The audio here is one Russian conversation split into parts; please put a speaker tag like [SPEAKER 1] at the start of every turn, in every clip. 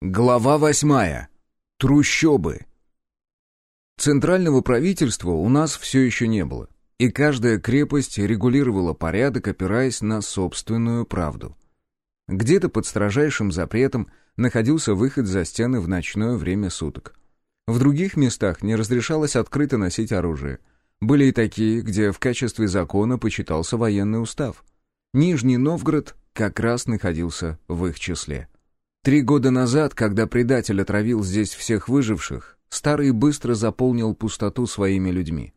[SPEAKER 1] Глава восьмая. Трущобы. Центрального правительства у нас все еще не было, и каждая крепость регулировала порядок, опираясь на собственную правду. Где-то под строжайшим запретом находился выход за стены в ночное время суток. В других местах не разрешалось открыто носить оружие. Были и такие, где в качестве закона почитался военный устав. Нижний Новгород как раз находился в их числе. Три года назад, когда предатель отравил здесь всех выживших, Старый быстро заполнил пустоту своими людьми.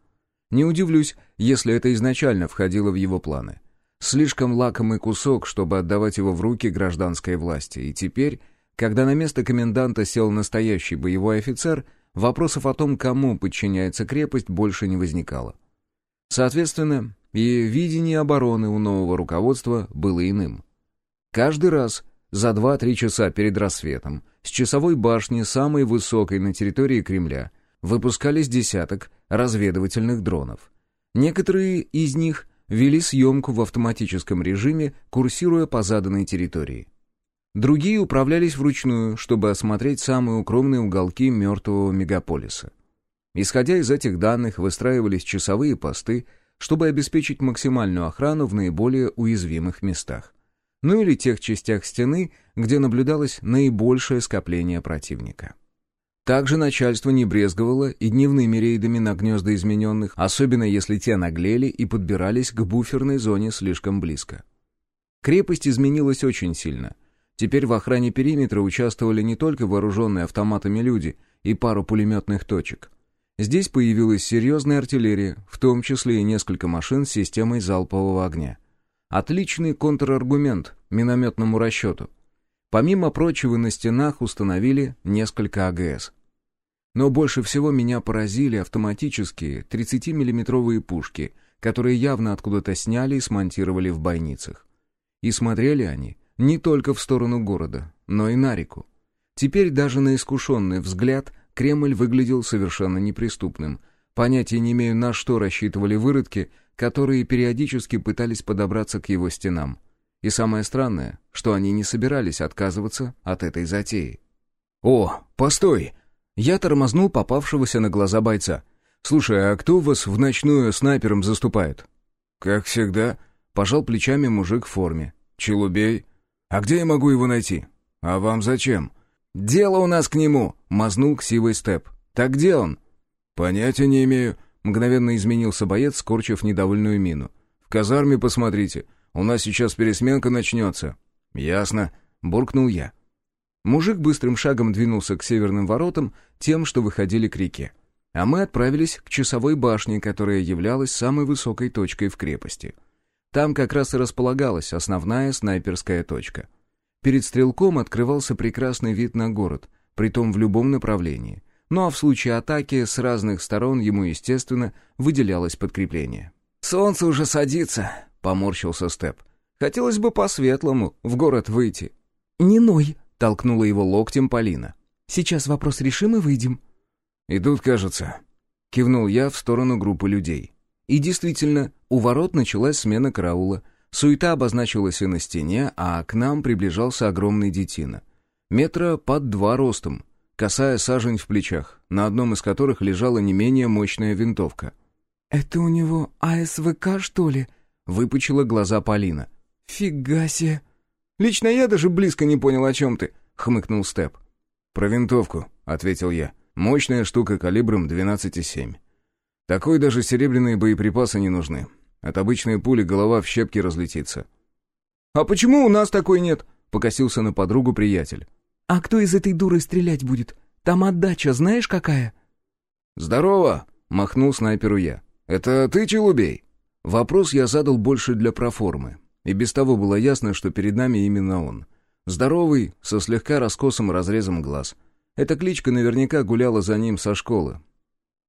[SPEAKER 1] Не удивлюсь, если это изначально входило в его планы. Слишком лакомый кусок, чтобы отдавать его в руки гражданской власти, и теперь, когда на место коменданта сел настоящий боевой офицер, вопросов о том, кому подчиняется крепость, больше не возникало. Соответственно, и видение обороны у нового руководства было иным. Каждый раз, за 2-3 часа перед рассветом с часовой башни, самой высокой на территории Кремля, выпускались десяток разведывательных дронов. Некоторые из них вели съемку в автоматическом режиме, курсируя по заданной территории. Другие управлялись вручную, чтобы осмотреть самые укромные уголки мертвого мегаполиса. Исходя из этих данных, выстраивались часовые посты, чтобы обеспечить максимальную охрану в наиболее уязвимых местах ну или тех частях стены, где наблюдалось наибольшее скопление противника. Также начальство не брезговало и дневными рейдами на гнезда измененных, особенно если те наглели и подбирались к буферной зоне слишком близко. Крепость изменилась очень сильно. Теперь в охране периметра участвовали не только вооруженные автоматами люди и пару пулеметных точек. Здесь появилась серьезная артиллерия, в том числе и несколько машин с системой залпового огня. Отличный контраргумент минометному расчету. Помимо прочего, на стенах установили несколько АГС. Но больше всего меня поразили автоматические 30-миллиметровые пушки, которые явно откуда-то сняли и смонтировали в бойницах. И смотрели они не только в сторону города, но и на реку. Теперь даже на искушенный взгляд Кремль выглядел совершенно неприступным. Понятия не имею, на что рассчитывали выродки, которые периодически пытались подобраться к его стенам. И самое странное, что они не собирались отказываться от этой затеи. «О, постой!» Я тормознул попавшегося на глаза бойца. «Слушай, а кто вас в ночную снайпером заступает?» «Как всегда», — пожал плечами мужик в форме. «Челубей. А где я могу его найти?» «А вам зачем?» «Дело у нас к нему», — мазнул ксивый степ. «Так где он?» «Понятия не имею», Мгновенно изменился боец, скорчив недовольную мину. «В казарме посмотрите. У нас сейчас пересменка начнется». «Ясно», — буркнул я. Мужик быстрым шагом двинулся к северным воротам, тем, что выходили к реке. А мы отправились к часовой башне, которая являлась самой высокой точкой в крепости. Там как раз и располагалась основная снайперская точка. Перед стрелком открывался прекрасный вид на город, притом в любом направлении — ну а в случае атаки с разных сторон ему, естественно, выделялось подкрепление. «Солнце уже садится», — поморщился Степ. «Хотелось бы по-светлому в город выйти».
[SPEAKER 2] «Не ной», —
[SPEAKER 1] толкнула его локтем Полина.
[SPEAKER 2] «Сейчас вопрос решим и выйдем».
[SPEAKER 1] «Идут, кажется», — кивнул я в сторону группы людей. И действительно, у ворот началась смена караула. Суета обозначилась и на стене, а к нам приближался огромный детина. Метра под два ростом, косая сажень в плечах, на одном из которых лежала не менее мощная винтовка.
[SPEAKER 2] «Это у него АСВК, что ли?» — выпучила глаза Полина. «Фига себе!»
[SPEAKER 1] «Лично я даже близко не понял, о чем ты», — хмыкнул Степ. «Про винтовку», — ответил я. «Мощная штука калибром 12,7. Такой даже серебряные боеприпасы не нужны. От обычной пули голова в щепки разлетится».
[SPEAKER 2] «А почему у нас такой нет?» — покосился на подругу приятель. «А кто из этой дуры стрелять будет? Там отдача знаешь какая?»
[SPEAKER 1] «Здорово!» — махнул снайперу я. «Это ты, Челубей?» Вопрос я задал больше для проформы. И без того было ясно, что перед нами именно он. Здоровый, со слегка раскосым разрезом глаз. Эта кличка наверняка гуляла за ним со школы.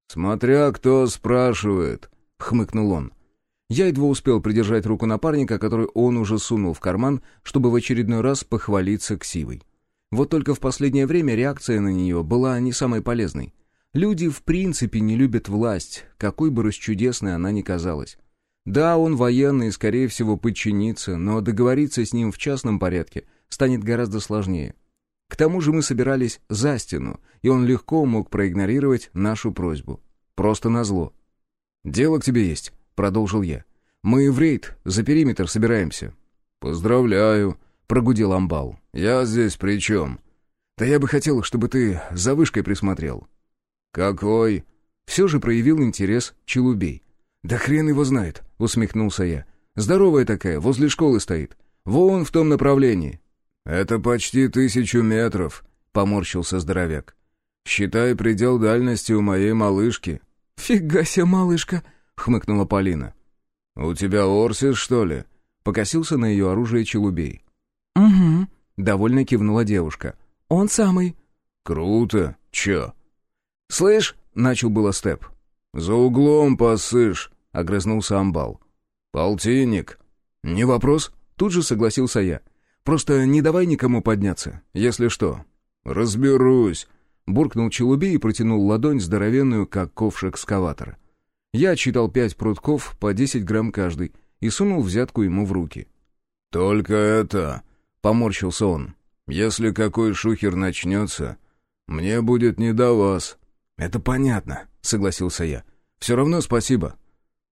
[SPEAKER 1] «Смотря кто спрашивает», — хмыкнул он. Я едва успел придержать руку напарника, который он уже сунул в карман, чтобы в очередной раз похвалиться ксивой. Вот только в последнее время реакция на нее была не самой полезной. Люди в принципе не любят власть, какой бы расчудесной она ни казалась. Да, он военный и, скорее всего, подчинится, но договориться с ним в частном порядке станет гораздо сложнее. К тому же мы собирались за стену, и он легко мог проигнорировать нашу просьбу. Просто назло. «Дело к тебе есть», — продолжил я. «Мы в рейд, за периметр собираемся». «Поздравляю», — прогудел Амбал. «Я здесь при чем?» «Да я бы хотел, чтобы ты за вышкой присмотрел». «Какой?» Все же проявил интерес Челубей. «Да хрен его знает», — усмехнулся я. «Здоровая такая, возле школы стоит. Вон в том направлении». «Это почти тысячу метров», — поморщился здоровяк. «Считай предел дальности у моей малышки».
[SPEAKER 2] «Фига себе, малышка», — хмыкнула Полина.
[SPEAKER 1] «У тебя Орсис, что ли?» — покосился на ее оружие Челубей.
[SPEAKER 2] «Угу», —
[SPEAKER 1] довольно кивнула девушка.
[SPEAKER 2] «Он самый».
[SPEAKER 1] «Круто. Чё?» «Слышь», — начал было Степ. «За углом посышь», — огрызнулся Амбал. «Полтинник». «Не вопрос», — тут же согласился я. «Просто не давай никому подняться, если что». «Разберусь», — буркнул Челубей и протянул ладонь здоровенную, как ковш экскаватора. Я отчитал пять прутков по десять грамм каждый и сунул взятку ему в руки. «Только это...» — поморщился он. «Если какой шухер начнется, мне будет не до вас». «Это понятно», — согласился я. «Все равно спасибо».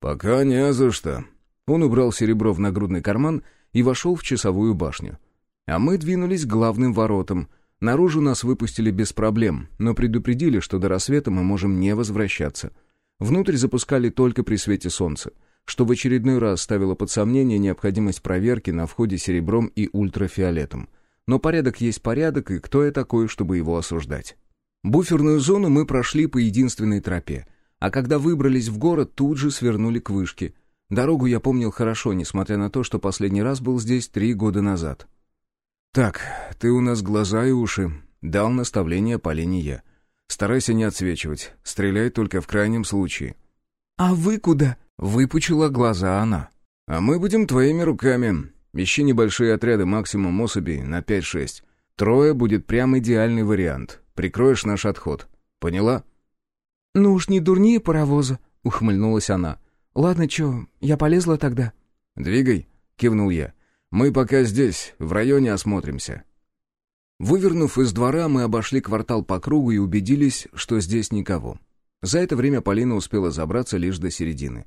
[SPEAKER 1] «Пока не за что». Он убрал серебро в нагрудный карман и вошел в часовую башню. А мы двинулись к главным воротам. Наружу нас выпустили без проблем, но предупредили, что до рассвета мы можем не возвращаться. Внутрь запускали только при свете солнца, что в очередной раз ставило под сомнение необходимость проверки на входе серебром и ультрафиолетом. Но порядок есть порядок, и кто я такой, чтобы его осуждать? Буферную зону мы прошли по единственной тропе, а когда выбрались в город, тут же свернули к вышке. Дорогу я помнил хорошо, несмотря на то, что последний раз был здесь три года назад. «Так, ты у нас глаза и уши», — дал наставление Полине я. «Старайся не отсвечивать, стреляй только в крайнем случае».
[SPEAKER 2] «А вы куда?»
[SPEAKER 1] — выпучила глаза она. «А мы будем твоими руками. Ищи небольшие отряды, максимум особей на пять-шесть. Трое будет прям идеальный вариант. Прикроешь наш отход. Поняла?»
[SPEAKER 2] «Ну уж не дурнее паровоза», — ухмыльнулась она. «Ладно, чё, я полезла тогда».
[SPEAKER 1] «Двигай», — кивнул я. «Мы пока здесь, в районе осмотримся». Вывернув из двора, мы обошли квартал по кругу и убедились, что здесь никого. За это время Полина успела забраться лишь до середины.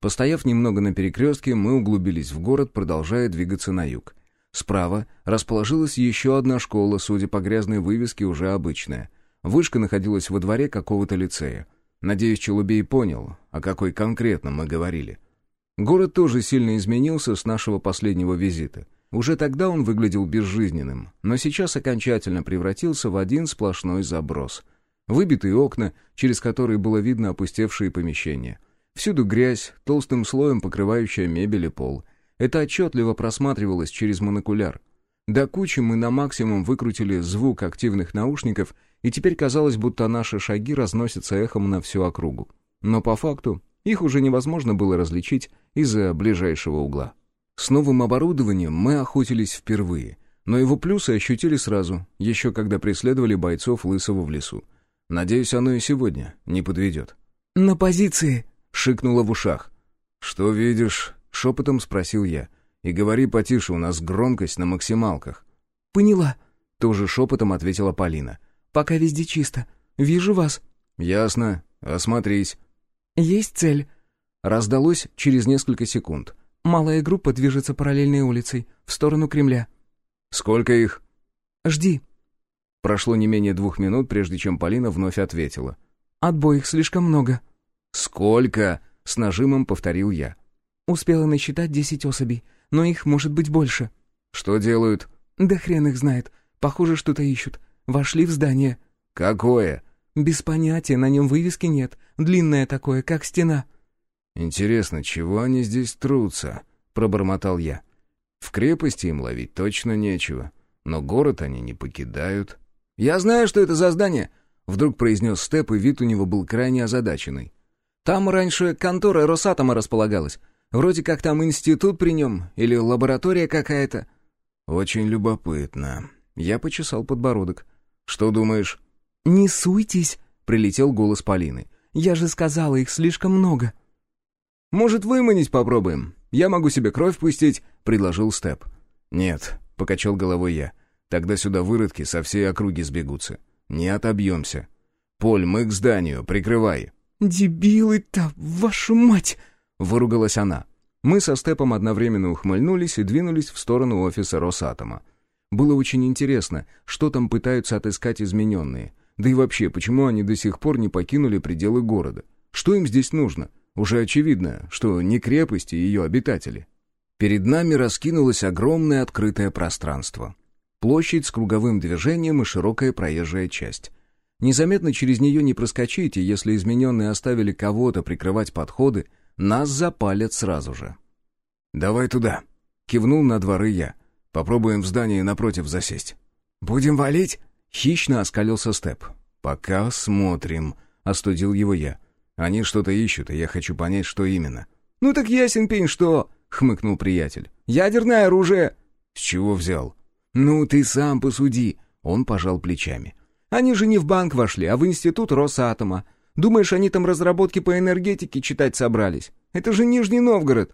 [SPEAKER 1] Постояв немного на перекрестке, мы углубились в город, продолжая двигаться на юг. Справа расположилась еще одна школа, судя по грязной вывеске, уже обычная. Вышка находилась во дворе какого-то лицея. Надеюсь, Челубей понял, о какой конкретно мы говорили. Город тоже сильно изменился с нашего последнего визита. Уже тогда он выглядел безжизненным, но сейчас окончательно превратился в один сплошной заброс. Выбитые окна, через которые было видно опустевшие помещения. Всюду грязь, толстым слоем покрывающая мебель и пол. Это отчетливо просматривалось через монокуляр. До кучи мы на максимум выкрутили звук активных наушников, и теперь казалось, будто наши шаги разносятся эхом на всю округу. Но по факту их уже невозможно было различить из-за ближайшего угла. С новым оборудованием мы охотились впервые, но его плюсы ощутили сразу, еще когда преследовали бойцов Лысого в лесу. Надеюсь, оно и сегодня не подведет.
[SPEAKER 2] «На позиции!»
[SPEAKER 1] — шикнуло в ушах. «Что видишь?» — шепотом спросил я. «И говори потише, у нас громкость на максималках».
[SPEAKER 2] «Поняла», —
[SPEAKER 1] тоже шепотом ответила Полина.
[SPEAKER 2] «Пока везде чисто. Вижу вас».
[SPEAKER 1] «Ясно. Осмотрись».
[SPEAKER 2] «Есть цель».
[SPEAKER 1] Раздалось через несколько секунд.
[SPEAKER 2] «Малая группа движется параллельной улицей, в сторону Кремля».
[SPEAKER 1] «Сколько их?»
[SPEAKER 2] «Жди».
[SPEAKER 1] Прошло не менее двух минут, прежде чем Полина вновь ответила.
[SPEAKER 2] «Отбой их слишком много».
[SPEAKER 1] «Сколько?» — с нажимом повторил я.
[SPEAKER 2] Успела насчитать десять особей, но их может быть больше.
[SPEAKER 1] Что делают?
[SPEAKER 2] Да хрен их знает. Похоже, что-то ищут. Вошли в здание.
[SPEAKER 1] Какое?
[SPEAKER 2] Без понятия, на нем вывески нет. Длинное такое, как стена.
[SPEAKER 1] Интересно, чего они здесь трутся? Пробормотал я. В крепости им ловить точно нечего. Но город они не покидают. «Я знаю, что это за здание!» Вдруг произнес Степ, и вид у него был крайне озадаченный. «Там раньше контора Росатома располагалась. Вроде как там институт при нем или лаборатория какая-то». «Очень любопытно». Я почесал подбородок. «Что думаешь?»
[SPEAKER 2] «Не суйтесь», — прилетел голос Полины.
[SPEAKER 1] «Я же сказала, их слишком много». «Может, выманить попробуем? Я могу себе кровь пустить», — предложил Степ. «Нет», — покачал головой я. Тогда сюда выродки со всей округи сбегутся. Не отобьемся. Поль, мы к зданию, прикрывай».
[SPEAKER 2] «Дебилы-то, вашу мать!»
[SPEAKER 1] — выругалась она. Мы со Степом одновременно ухмыльнулись и двинулись в сторону офиса Росатома. Было очень интересно, что там пытаются отыскать измененные. Да и вообще, почему они до сих пор не покинули пределы города? Что им здесь нужно? Уже очевидно, что не крепость и ее обитатели. Перед нами раскинулось огромное открытое пространство. Площадь с круговым движением и широкая проезжая часть. Незаметно через нее не проскочите, если измененные оставили кого-то прикрывать подходы, нас запалят сразу же. «Давай туда», — кивнул на дворы я. «Попробуем в здании напротив засесть».
[SPEAKER 2] «Будем валить?»
[SPEAKER 1] — хищно оскалился Степ. «Пока смотрим», — остудил его я. «Они что-то ищут, и я хочу понять, что именно».
[SPEAKER 2] «Ну так ясен пень, что...» — хмыкнул приятель. «Ядерное оружие!»
[SPEAKER 1] «С чего взял?»
[SPEAKER 2] «Ну ты сам посуди!» Он пожал плечами. Они же не в банк вошли, а в институт Росатома. Думаешь, они там разработки по энергетике читать собрались? Это же Нижний Новгород!»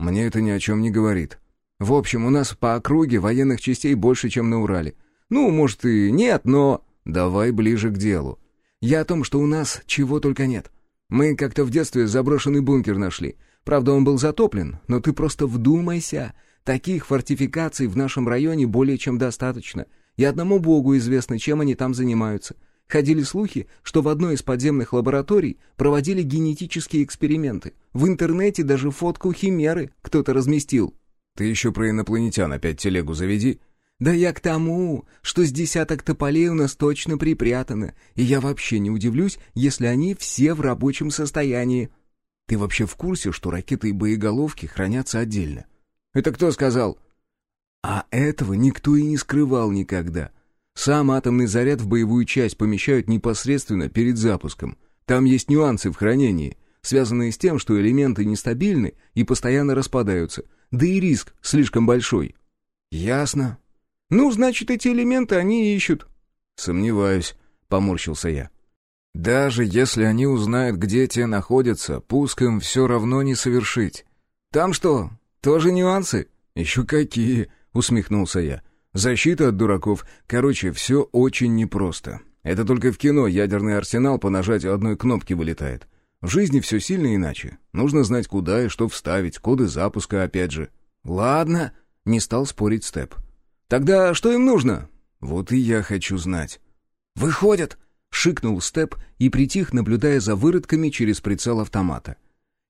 [SPEAKER 1] «Мне это ни о чем не говорит. В общем, у нас по округе военных частей больше, чем на Урале. Ну, может и нет, но...» «Давай ближе к делу. Я о том, что у нас чего только нет. Мы как-то в детстве заброшенный бункер нашли. Правда, он был затоплен, но ты просто вдумайся. Таких фортификаций в нашем районе более чем достаточно и одному богу известно, чем они там занимаются. Ходили слухи, что в одной из подземных лабораторий проводили генетические эксперименты. В интернете даже фотку химеры кто-то разместил. «Ты еще про инопланетян опять телегу заведи».
[SPEAKER 2] «Да я к тому, что с десяток тополей у нас точно припрятано, и я вообще не удивлюсь, если они все в рабочем состоянии».
[SPEAKER 1] «Ты вообще в курсе, что ракеты и боеголовки хранятся отдельно?»
[SPEAKER 2] «Это кто сказал?»
[SPEAKER 1] А этого никто и не скрывал никогда. Сам атомный заряд в боевую часть помещают непосредственно перед запуском. Там есть нюансы в хранении, связанные с тем, что элементы нестабильны и постоянно распадаются, да и риск слишком большой.
[SPEAKER 2] Ясно. Ну, значит, эти элементы они ищут.
[SPEAKER 1] Сомневаюсь, поморщился я. Даже если они узнают, где те находятся, пуск им все равно не совершить.
[SPEAKER 2] Там что, тоже нюансы?
[SPEAKER 1] Еще какие, усмехнулся я. Защита от дураков. Короче, все очень непросто. Это только в кино ядерный арсенал по нажатию одной кнопки вылетает. В жизни все сильно иначе. Нужно знать, куда и что вставить, коды запуска опять же.
[SPEAKER 2] «Ладно», — не стал спорить Степ. «Тогда что им нужно?»
[SPEAKER 1] «Вот и я хочу знать».
[SPEAKER 2] «Выходят!» — шикнул Степ и притих, наблюдая за выродками через прицел автомата.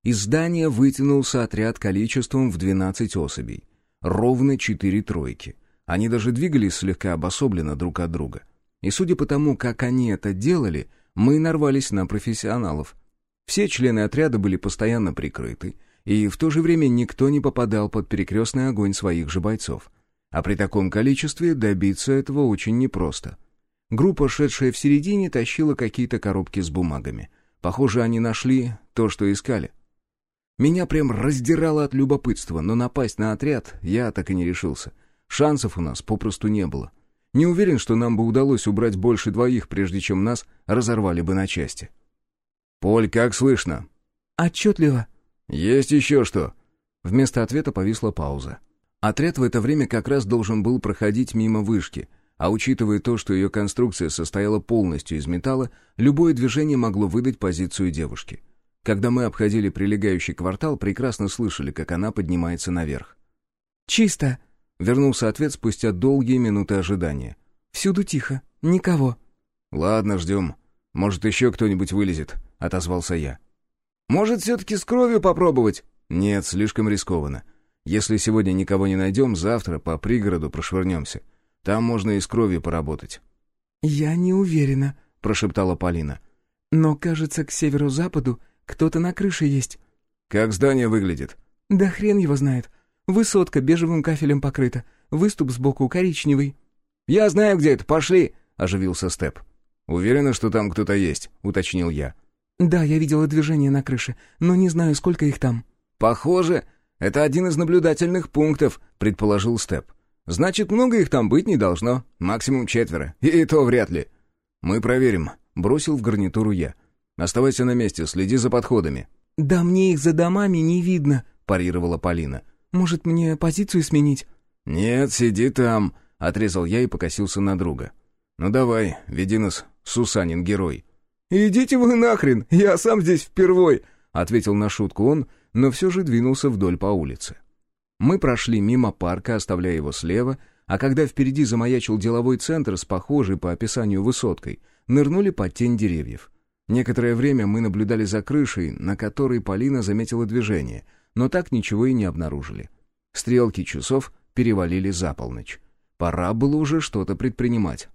[SPEAKER 2] Из здания вытянулся отряд количеством в двенадцать особей ровно четыре тройки. Они даже двигались слегка обособленно друг от друга. И судя по тому, как они это делали, мы нарвались на профессионалов. Все члены отряда были постоянно прикрыты, и в то же время никто не попадал под перекрестный огонь своих же бойцов. А при таком количестве добиться этого очень непросто. Группа, шедшая в середине, тащила какие-то коробки с бумагами. Похоже, они нашли то, что искали — меня прям раздирало от любопытства, но напасть на отряд я так и не решился. Шансов у нас попросту не было. Не уверен, что нам бы удалось убрать больше двоих, прежде чем нас разорвали бы на части.
[SPEAKER 1] «Поль, как слышно?»
[SPEAKER 2] «Отчетливо».
[SPEAKER 1] «Есть еще что?»
[SPEAKER 2] Вместо ответа повисла пауза. Отряд в это время как раз должен был проходить мимо вышки, а учитывая то, что ее конструкция состояла полностью из металла, любое движение могло выдать позицию девушки — когда мы обходили прилегающий квартал, прекрасно слышали, как она поднимается наверх. «Чисто», — вернулся ответ спустя долгие минуты ожидания. «Всюду тихо, никого».
[SPEAKER 1] «Ладно, ждем. Может, еще кто-нибудь вылезет», — отозвался я.
[SPEAKER 2] «Может, все-таки с кровью попробовать?»
[SPEAKER 1] «Нет, слишком рискованно. Если сегодня никого не найдем, завтра по пригороду прошвырнемся. Там можно и с кровью поработать».
[SPEAKER 2] «Я не уверена», — прошептала Полина. «Но, кажется, к северо-западу кто-то на крыше есть».
[SPEAKER 1] «Как здание выглядит?»
[SPEAKER 2] «Да хрен его знает. Высотка бежевым кафелем покрыта, выступ сбоку коричневый».
[SPEAKER 1] «Я знаю, где это, пошли!» — оживился Степ. «Уверена, что там кто-то есть», — уточнил я.
[SPEAKER 2] «Да, я видела движение на крыше, но не знаю, сколько их там».
[SPEAKER 1] «Похоже, это один из наблюдательных пунктов», — предположил Степ. «Значит, много их там быть не должно. Максимум четверо. И то вряд ли». «Мы проверим», — бросил в гарнитуру я. Оставайся на месте, следи за подходами».
[SPEAKER 2] «Да мне их за домами не видно», — парировала Полина. «Может, мне позицию сменить?»
[SPEAKER 1] «Нет, сиди там», — отрезал я и покосился на друга. «Ну давай, веди нас, Сусанин герой».
[SPEAKER 2] «Идите вы нахрен, я сам здесь впервой», — ответил на шутку он, но все же двинулся вдоль по улице. Мы прошли мимо парка, оставляя его слева, а когда впереди замаячил деловой центр с похожей по описанию высоткой, нырнули под тень деревьев. Некоторое время мы наблюдали за крышей, на которой Полина заметила движение, но так ничего и не обнаружили. Стрелки часов перевалили за полночь. Пора было уже что-то предпринимать.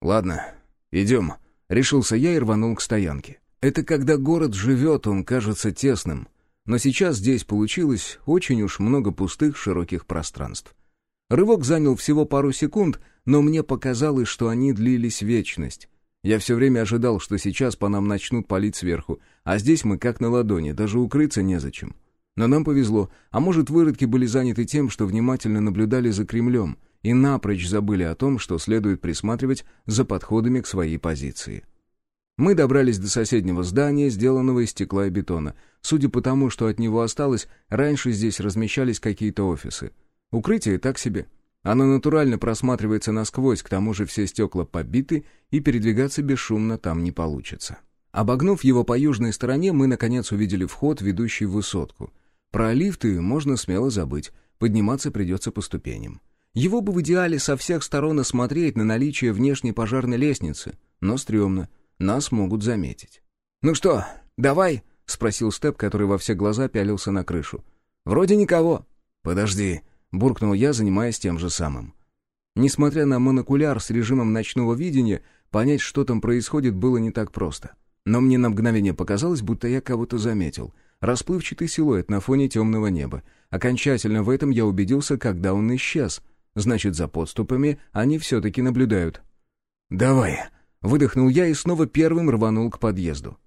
[SPEAKER 1] «Ладно, идем», — решился я и рванул к стоянке. Это когда город живет, он кажется тесным. Но сейчас здесь получилось очень уж много пустых широких пространств. Рывок занял всего пару секунд, но мне показалось, что они длились вечность. Я все время ожидал, что сейчас по нам начнут палить сверху, а здесь мы как на ладони, даже укрыться незачем. Но нам повезло, а может, выродки были заняты тем, что внимательно наблюдали за Кремлем и напрочь забыли о том, что следует присматривать за подходами к своей позиции. Мы добрались до соседнего здания, сделанного из стекла и бетона. Судя по тому, что от него осталось, раньше здесь размещались какие-то офисы. Укрытие так себе. Оно натурально просматривается насквозь, к тому же все стекла побиты, и передвигаться бесшумно там не получится. Обогнув его по южной стороне, мы, наконец, увидели вход, ведущий в высотку. Про лифты можно смело забыть, подниматься придется по ступеням. Его бы в идеале со всех сторон осмотреть на наличие внешней пожарной лестницы, но стрёмно, нас могут заметить. «Ну что, давай?» — спросил Степ, который во все глаза пялился на крышу. «Вроде никого». «Подожди», — буркнул я, занимаясь тем же самым. Несмотря на монокуляр с режимом ночного видения, понять, что там происходит, было не так просто. Но мне на мгновение показалось, будто я кого-то заметил. Расплывчатый силуэт на фоне темного неба. Окончательно в этом я убедился, когда он исчез. Значит, за подступами они все-таки наблюдают. «Давай!» — выдохнул я и снова первым рванул к подъезду.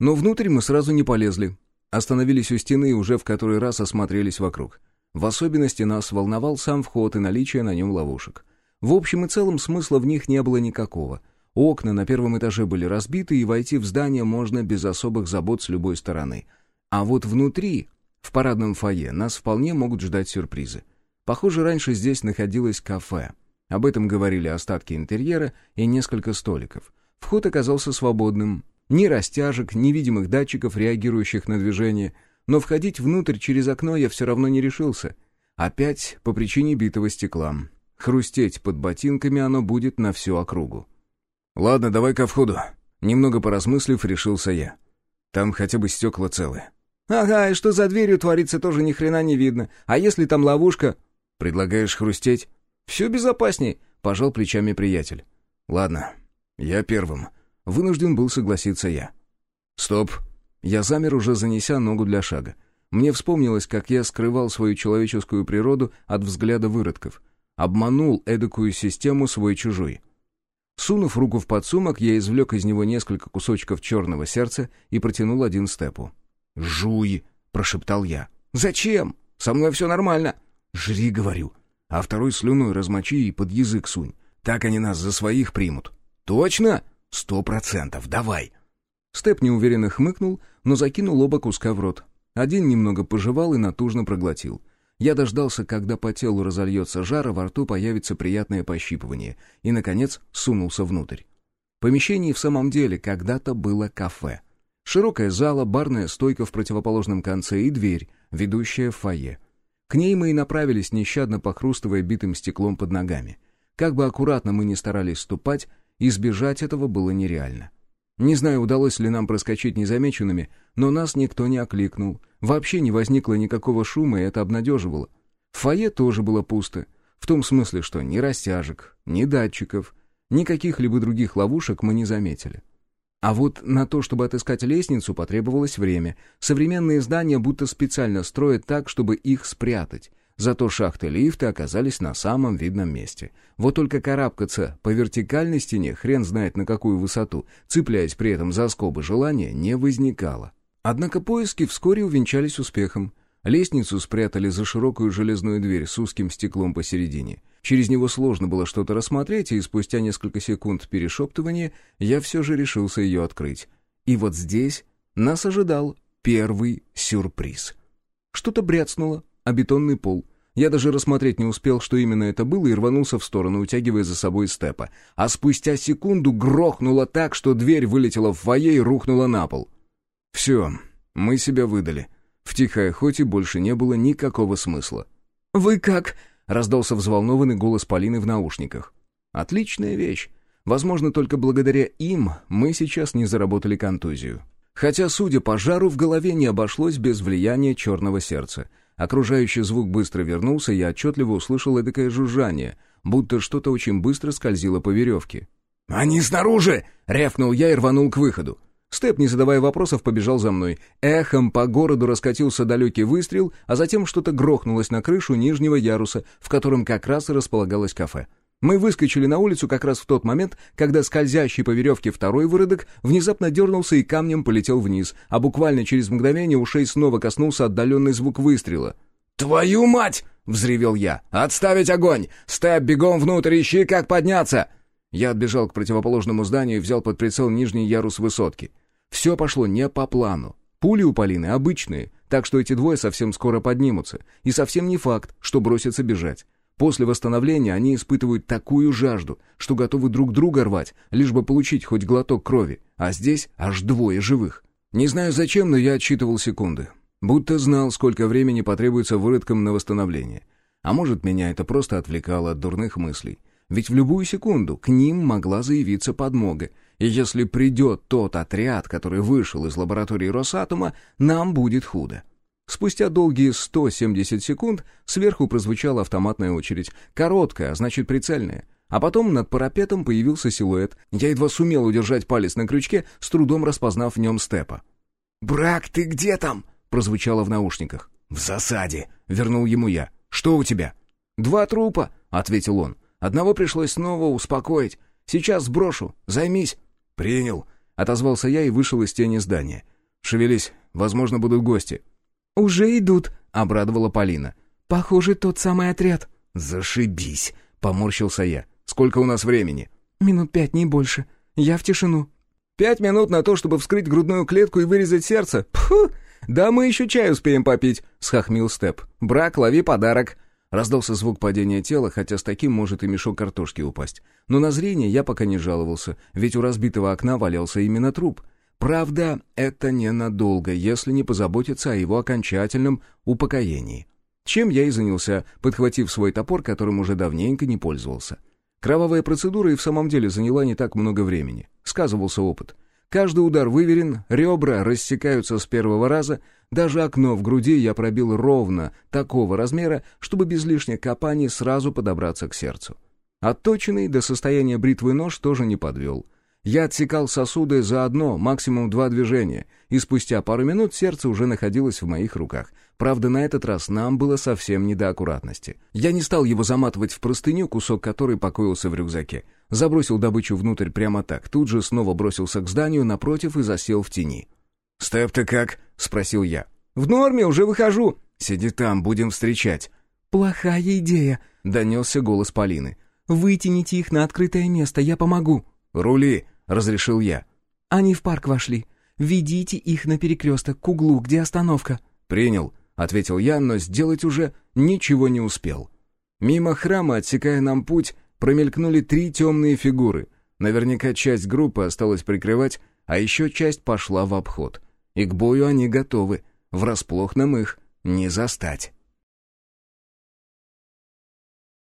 [SPEAKER 1] Но внутрь мы сразу не полезли. Остановились у стены и уже в который раз осмотрелись вокруг. В особенности нас волновал сам вход и наличие на нем ловушек. В общем и целом смысла в них не было никакого. Окна на первом этаже были разбиты, и войти в здание можно без особых забот с любой стороны. А вот внутри, в парадном фойе, нас вполне могут ждать сюрпризы. Похоже, раньше здесь находилось кафе. Об этом говорили остатки интерьера и несколько столиков. Вход оказался свободным. Ни растяжек, ни видимых датчиков, реагирующих на движение — но входить внутрь через окно я все равно не решился. Опять по причине битого стекла. Хрустеть под ботинками оно будет на всю округу. «Ладно, давай ко входу». Немного поразмыслив, решился я. Там хотя бы стекла целые.
[SPEAKER 2] «Ага, и что за дверью творится, тоже ни хрена не видно. А если там ловушка?»
[SPEAKER 1] «Предлагаешь хрустеть?»
[SPEAKER 2] «Все безопасней», — пожал плечами приятель.
[SPEAKER 1] «Ладно, я первым». Вынужден был согласиться я. «Стоп», я замер, уже занеся ногу для шага. Мне вспомнилось, как я скрывал свою человеческую природу от взгляда выродков. Обманул эдакую систему свой-чужой. Сунув руку в подсумок, я извлек из него несколько кусочков черного сердца и протянул один степу.
[SPEAKER 2] «Жуй!» — прошептал я. «Зачем? Со мной все нормально!»
[SPEAKER 1] «Жри, — говорю, — а второй слюной размочи и под язык сунь. Так они нас за своих примут».
[SPEAKER 2] «Точно?»
[SPEAKER 1] «Сто процентов, давай!»
[SPEAKER 2] Степ неуверенно хмыкнул, но закинул оба куска в рот. Один немного пожевал и натужно проглотил. Я дождался, когда по телу разольется жар, а во рту появится приятное пощипывание, и, наконец, сунулся внутрь. Помещение в самом деле когда-то было кафе. Широкая зала, барная стойка в противоположном конце и дверь, ведущая в фойе. К ней мы и направились, нещадно похрустывая битым стеклом под ногами. Как бы аккуратно мы ни старались ступать, избежать этого было нереально. Не знаю, удалось ли нам проскочить незамеченными, но нас никто не окликнул. Вообще не возникло никакого шума, и это обнадеживало. В фойе тоже было пусто. В том смысле, что ни растяжек, ни датчиков, ни каких-либо других ловушек мы не заметили. А вот на то, чтобы отыскать лестницу, потребовалось время. Современные здания будто специально строят так, чтобы их спрятать. Зато шахты лифта оказались на самом видном месте. Вот только карабкаться по вертикальной стене, хрен знает на какую высоту, цепляясь при этом за скобы желания, не возникало. Однако поиски вскоре увенчались успехом. Лестницу спрятали за широкую железную дверь с узким стеклом посередине. Через него сложно было что-то рассмотреть, и спустя несколько секунд перешептывания я все же решился ее открыть. И вот здесь нас ожидал первый сюрприз. Что-то бряцнуло, а бетонный пол.
[SPEAKER 1] Я даже рассмотреть не успел, что именно это было, и рванулся в сторону, утягивая за собой степа. А спустя секунду грохнуло так, что дверь вылетела в фойе и рухнула на пол. Все, мы себя выдали. В тихой охоте больше не было никакого смысла.
[SPEAKER 2] «Вы как?»
[SPEAKER 1] — раздался взволнованный голос Полины в наушниках. «Отличная вещь. Возможно, только благодаря им мы сейчас не заработали контузию. Хотя, судя по жару, в голове не обошлось без влияния черного сердца. Окружающий звук быстро вернулся, я отчетливо услышал эдакое жужжание, будто что-то очень быстро скользило по веревке.
[SPEAKER 2] «Они снаружи!» — рявкнул я и рванул к выходу.
[SPEAKER 1] Степ, не задавая вопросов, побежал за мной. Эхом по городу раскатился далекий выстрел, а затем что-то грохнулось на крышу нижнего яруса, в котором как раз и располагалось кафе. Мы выскочили на улицу как раз в тот момент, когда скользящий по веревке второй выродок внезапно дернулся и камнем полетел вниз, а буквально через мгновение ушей снова коснулся отдаленный звук выстрела.
[SPEAKER 2] «Твою мать!» — взревел я. «Отставить огонь! Степ, бегом внутрь, ищи, как подняться!»
[SPEAKER 1] Я отбежал к противоположному зданию и взял под прицел нижний ярус высотки. Все пошло не по плану. Пули у Полины обычные, так что эти двое совсем скоро поднимутся. И совсем не факт, что бросятся бежать. После восстановления они испытывают такую жажду, что готовы друг друга рвать, лишь бы получить хоть глоток крови, а здесь аж двое живых. Не знаю зачем, но я отсчитывал секунды. Будто знал, сколько времени потребуется выродкам на восстановление. А может, меня это просто отвлекало от дурных мыслей. Ведь в любую секунду к ним могла заявиться подмога, и если придет тот отряд, который вышел из лаборатории Росатома, нам будет худо. Спустя долгие 170 секунд сверху прозвучала автоматная очередь. Короткая, а значит прицельная. А потом над парапетом появился силуэт. Я едва сумел удержать палец на крючке, с трудом распознав в нем степа.
[SPEAKER 2] «Брак, ты где там?» — прозвучало в наушниках.
[SPEAKER 1] «В засаде», — вернул ему я. «Что у тебя?»
[SPEAKER 2] «Два трупа», — ответил он. «Одного пришлось снова успокоить. Сейчас сброшу. Займись».
[SPEAKER 1] «Принял», — отозвался я и вышел из тени здания. «Шевелись, возможно, будут гости».
[SPEAKER 2] «Уже идут», — обрадовала Полина. «Похоже, тот самый отряд».
[SPEAKER 1] «Зашибись», — поморщился я. «Сколько у нас времени?»
[SPEAKER 2] «Минут пять, не больше. Я в тишину».
[SPEAKER 1] «Пять минут на то, чтобы вскрыть грудную клетку и вырезать сердце? Пфу! Да мы еще чай успеем попить», — схохмил Степ. «Брак, лови подарок». Раздался звук падения тела, хотя с таким может и мешок картошки упасть. Но на зрение я пока не жаловался, ведь у разбитого окна валялся именно труп — Правда, это ненадолго, если не позаботиться о его окончательном упокоении. Чем я и занялся, подхватив свой топор, которым уже давненько не пользовался. Кровавая процедура и в самом деле заняла не так много времени. Сказывался опыт. Каждый удар выверен, ребра рассекаются с первого раза, даже окно в груди я пробил ровно такого размера, чтобы без лишних копаний сразу подобраться к сердцу. Отточенный до состояния бритвы нож тоже не подвел — я отсекал сосуды за одно, максимум два движения, и спустя пару минут сердце уже находилось в моих руках. Правда, на этот раз нам было совсем не до аккуратности. Я не стал его заматывать в простыню, кусок которой покоился в рюкзаке. Забросил добычу внутрь прямо так, тут же снова бросился к зданию напротив и засел в тени.
[SPEAKER 2] «Степ, ты как?» — спросил я.
[SPEAKER 1] «В норме, уже выхожу». «Сиди там, будем встречать».
[SPEAKER 2] «Плохая идея», — донесся голос Полины. «Вытяните их на открытое место, я помогу».
[SPEAKER 1] «Рули», — разрешил я.
[SPEAKER 2] «Они в парк вошли. Ведите их на перекресток, к углу, где остановка».
[SPEAKER 1] «Принял», — ответил я, но сделать уже ничего не успел. Мимо храма, отсекая нам путь, промелькнули три темные фигуры. Наверняка часть группы осталась прикрывать, а еще часть пошла в обход. И к бою они готовы. Врасплох нам их не застать.